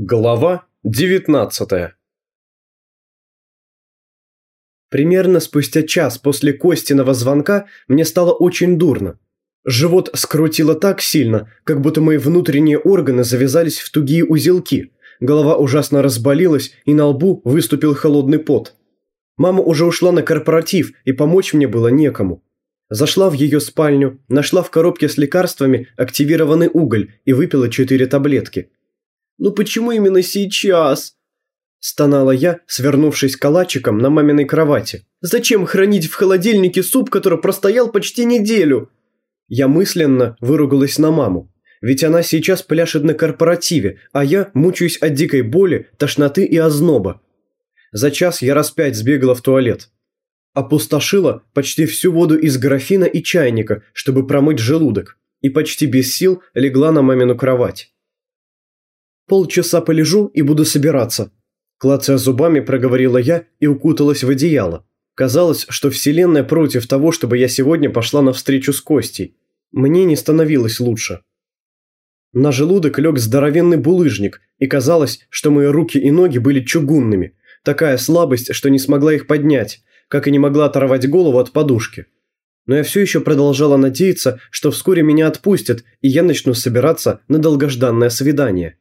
Глава 19 Примерно спустя час после Костиного звонка мне стало очень дурно. Живот скрутило так сильно, как будто мои внутренние органы завязались в тугие узелки. Голова ужасно разболелась, и на лбу выступил холодный пот. Мама уже ушла на корпоратив, и помочь мне было некому. Зашла в ее спальню, нашла в коробке с лекарствами активированный уголь и выпила четыре таблетки. «Ну почему именно сейчас?» Стонала я, свернувшись калачиком на маминой кровати. «Зачем хранить в холодильнике суп, который простоял почти неделю?» Я мысленно выругалась на маму. Ведь она сейчас пляшет на корпоративе, а я мучаюсь от дикой боли, тошноты и озноба. За час я раз пять сбегала в туалет. Опустошила почти всю воду из графина и чайника, чтобы промыть желудок, и почти без сил легла на мамину кровать. Полчаса полежу и буду собираться. Клацая зубами, проговорила я и укуталась в одеяло. Казалось, что вселенная против того, чтобы я сегодня пошла на встречу с Костей. Мне не становилось лучше. На желудок лег здоровенный булыжник, и казалось, что мои руки и ноги были чугунными. Такая слабость, что не смогла их поднять, как и не могла оторвать голову от подушки. Но я все еще продолжала надеяться, что вскоре меня отпустят, и я начну собираться на долгожданное свидание.